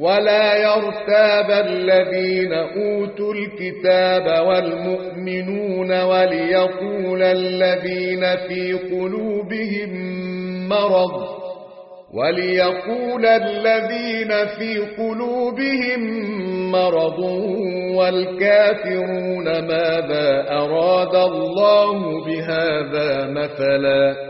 ولا يرتاب الذين أوتوا الكتاب والمؤمنون وليقول الذين في قلوبهم مرض وليقول الذين في قلوبهم مرض والكافرون ماذا أراد الله بهذا مثلا؟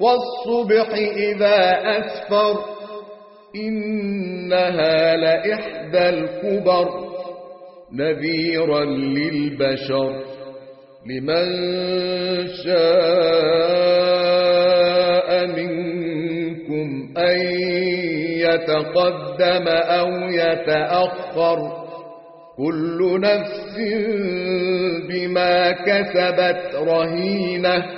والصبح إذا أسفر إنها لإحدى الكبر نذيرا للبشر لمن شاء منكم أن يتقدم أو يتأخر كل نفس بما كسبت رهينة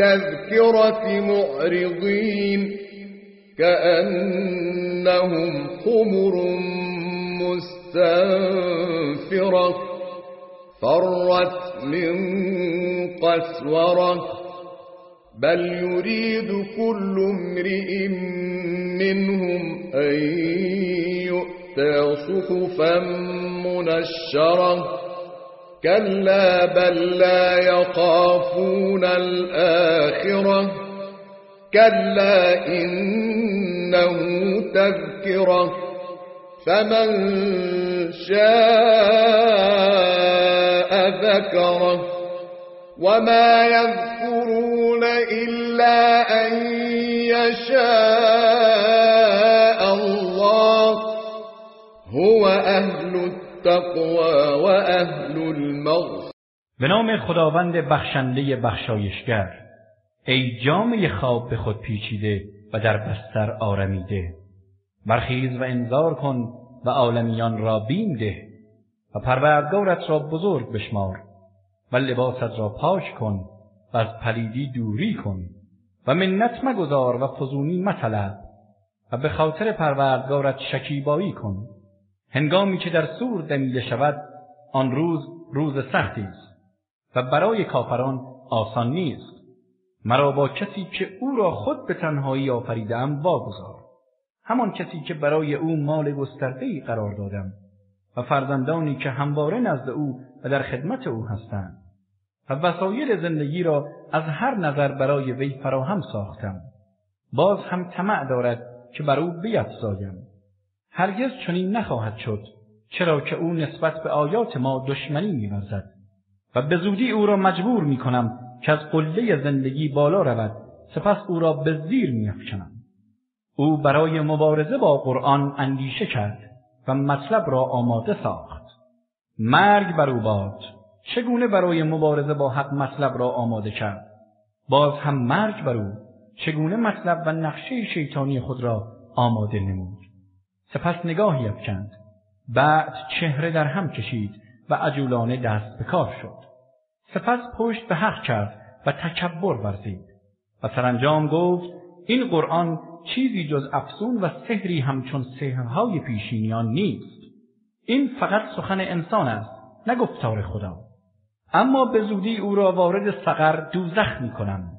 التذكرة معرضين كأنهم خمر مستنفرة فرت من قسورة بل يريد كل امرئ منهم أن يؤتى صحفا منشرة كلا بل لا يخافون الآخرة كلا إنه تذكرة فمن شاء ذكره وما يذكرون إلا أن يشاء التقوى وأهل المغفر به نام خداوند بخشنده بخشایشگر ای جامه خواب به خود پیچیده و در بستر آرمیده. برخیز و انذار کن و عالمیان را بیم ده و پروردگارت را بزرگ بشمار و لباست را پاک کن و از پلیدی دوری کن و منت مگذار و فزونی مطلب و به خاطر پروردگارت شکیبایی کن. هنگامی که در صور دمیده شود آن روز روز سختی است و برای کافران آسان نیست. مرا با کسی که او را خود به تنهایی آفریدم واگذار. همان کسی که برای او مال گستردهای قرار دادم و فرزندانی که همواره نزد او و در خدمت او هستند و وسایل زندگی را از هر نظر برای وی فراهم ساختم. باز هم طمع دارد که بر او بیفزایم. هرگز چنین نخواهد شد چرا که او نسبت به آیات ما دشمنی میورزد و به زودی او را مجبور می کنم که از قله زندگی بالا رود سپس او را به زیر میافکنم. او برای مبارزه با قرآن اندیشه کرد و مطلب را آماده ساخت. مرگ بر او باد. چگونه برای مبارزه با حق مطلب را آماده کرد؟ باز هم مرگ بر او. چگونه مطلب و نقشه شیطانی خود را آماده نمود؟ سپس نگاهی افکند. بعد چهره در هم کشید و عجولانه دست به کار شد. سپس پشت به حق کرد و تکبر ورزید و سرانجام گفت این قرآن چیزی جز افسون و سحری همچون سحرهای پیشینیان نیست. این فقط سخن انسان است نه گفتار خدا. اما به زودی او را وارد سقر دوزخ می کنم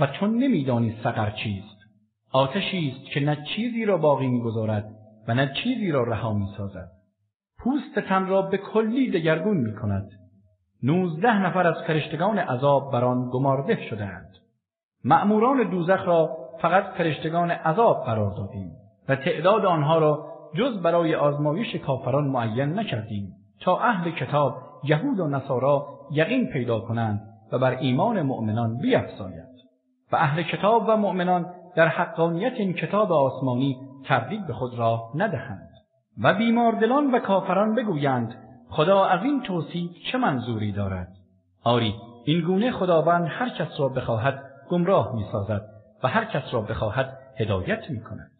و چون نمیدانی سقر چیست آتشی است که نه چیزی را باقی می‌گذارد و نه چیزی را رها می‌سازد. پوست تن را به کلی دگرگون می کند نوزده نفر از فرشتگان عذاب بر آن گمارده شدهاند. مأموران دوزخ را فقط فرشتگان عذاب قرار دادیم و تعداد آنها را جز برای آزمایش کافران معین نکردیم تا اهل کتاب یهود و نصارا یقین پیدا کنند و بر ایمان مؤمنان بیفزاید. و اهل کتاب و مؤمنان در حقانیت این کتاب آسمانی تردید به خود راه ندهند. و بیماردلان و کافران بگویند خدا از این توصیف چه منظوری دارد؟ آری این گونه خداوند هر کس را بخواهد گمراه می‌سازد و هر کس را بخواهد هدایت می کند.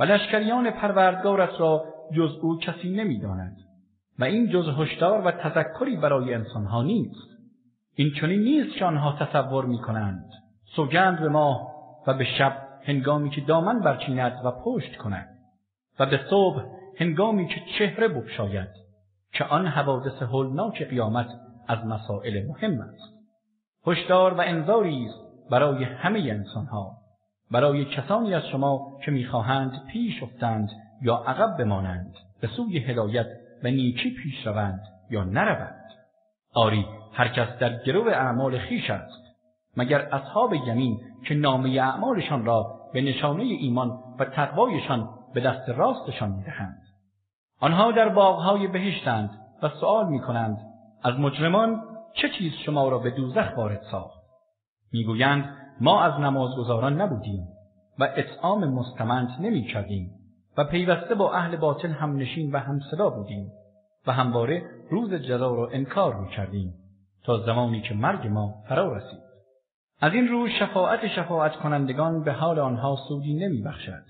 و لشکریان پروردگارت را جز او کسی نمی‌داند. و این جز هشدار و تذکری برای انسانها نیست. این چنین نیست که آنها تصور می کنند سوگند به ماه و به شب هنگامی که دامن برچیند و پشت کند و به صبح هنگامی که چهره بگشاید که آن حوادث هولناک قیامت از مسائل مهم است. هشدار و انذاری است برای همه انسانها برای کسانی از شما که می‌خواهند پیش افتند یا عقب بمانند به سوی هدایت و نیکی پیش روند یا نروند. آری هر کس در گرو اعمال خویش است. مگر اصحاب یمین که نامه اعمالشان را به نشانه ایمان و تقوایشان به دست راستشان می‌دهند. آنها در باغهای بهشتند و سؤال می‌کنند از مجرمان چه چیز شما را به دوزخ وارد ساخت؟ می‌گویند ما از نمازگزاران نبودیم و اطعام مستمند نمی کردیم و پیوسته با اهل باطل هم نشین و هم صدا بودیم و همواره روز جزا را انکار می کردیم تا زمانی که مرگ ما فرا رسید از این رو شفاعت شفاعت کنندگان به حال آنها سودی نمی بخشد.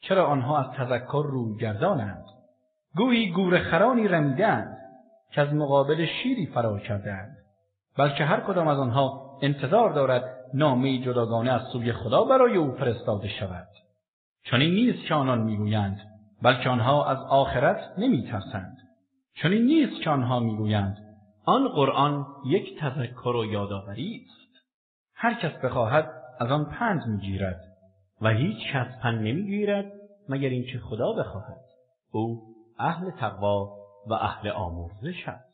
چرا آنها از تذکر روی گردانند؟ گویی گورخرانی رمیده‌اند که از مقابل شیری فرار کردند. بلکه هر کدام از آنها انتظار دارد نامه جداگانه از سوی خدا برای او فرستاده شود. چنین نیست که آنان می‌گویند بلکه آنها از آخرت نمیترسند. چنین نیست که آنها می‌گویند آن قرآن یک تذکر و یادآوری است. هر کس بخواهد از آن پند می‌گیرد و هیچ کس پند نمی‌گیرد مگر اینکه خدا بخواهد. او اهل تقوا و اهل آمرزش است.